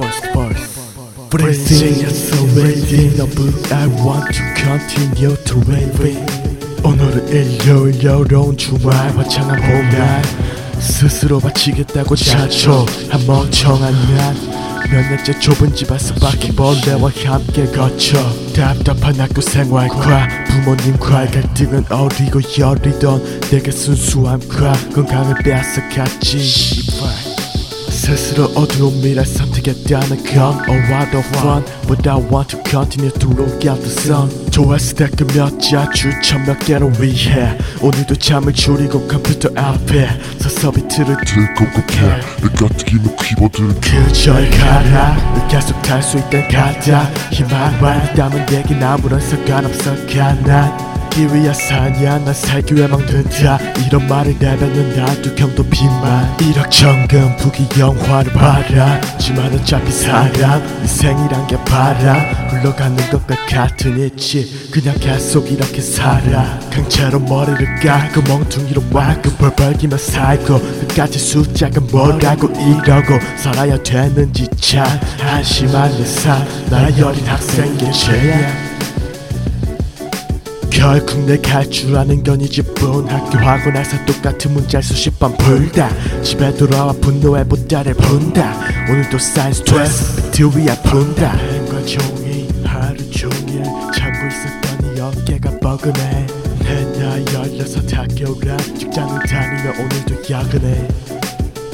Everything is so waiting But I want to continue to waiting 오늘은 일요일 여로운 주말 화창한 봄날 스스로 바치겠다고 자초. 한 멍청한 난 몇 년째 좁은 집에서 바퀴벌레와 함께 거쳐. 답답한 학교 생활과 부모님과의 갈등은 어리고 여리던 내게 순수함과 건강을 씨발 스스로 어두운 미래 선택했다는 건 Oh what the fun But I want to continue to look at the sun. 좋았을 때그몇자 추천 몇 개를 위해. 오늘도 잠을 줄이고 컴퓨터 앞에 서서 비트를 들고급해. 내가 튀기는 키보드를 그저 가라. 계속 탈수 있던 가다 희망만 있다면 내겐 아무런 상관없어. 가난 기위야 사냐? 난 살기 왜 막는다. 이런 말을 내뱉는 나도 경도 비만 일확천금 부귀 영화를 바라지만 어차피 사람 인생이란 게 바람 흘러가는 것과 같은 이치. 그냥 계속 이렇게 살아. 강제로 머리를 깎고 멍둥이로 와고 벌 벌기며 살고 끝까지 숫자가 뭐라고 이러고 살아야 되는지 참 한심한 내삶 나의 어린 학생의 죄야 결국 내가 할줄 아는 건 이제뿐 학교하고 나서 똑같은 문제를 수십 번 풀다. 집에 돌아와 분노에 보따를 푼다. 오늘도 쌓인 스트레스 비트 위에 푼다. 과 종이 하루 종일 참고 있었더니 어깨가 뻐근해. 내 나이 열여섯 학교라 직장을 다니며 오늘도 야근해.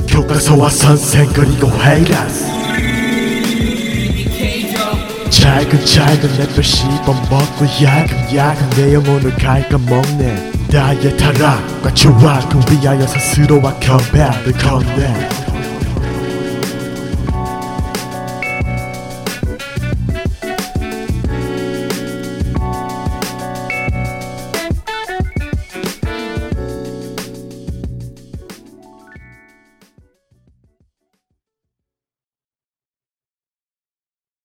교과서와 선생 그리고 헤이라 작은 내뼈 씹어먹고 야금야금 내 영혼을 갉아먹네. 나의 타락과 조악을 위하여 스스로와 경배를 건네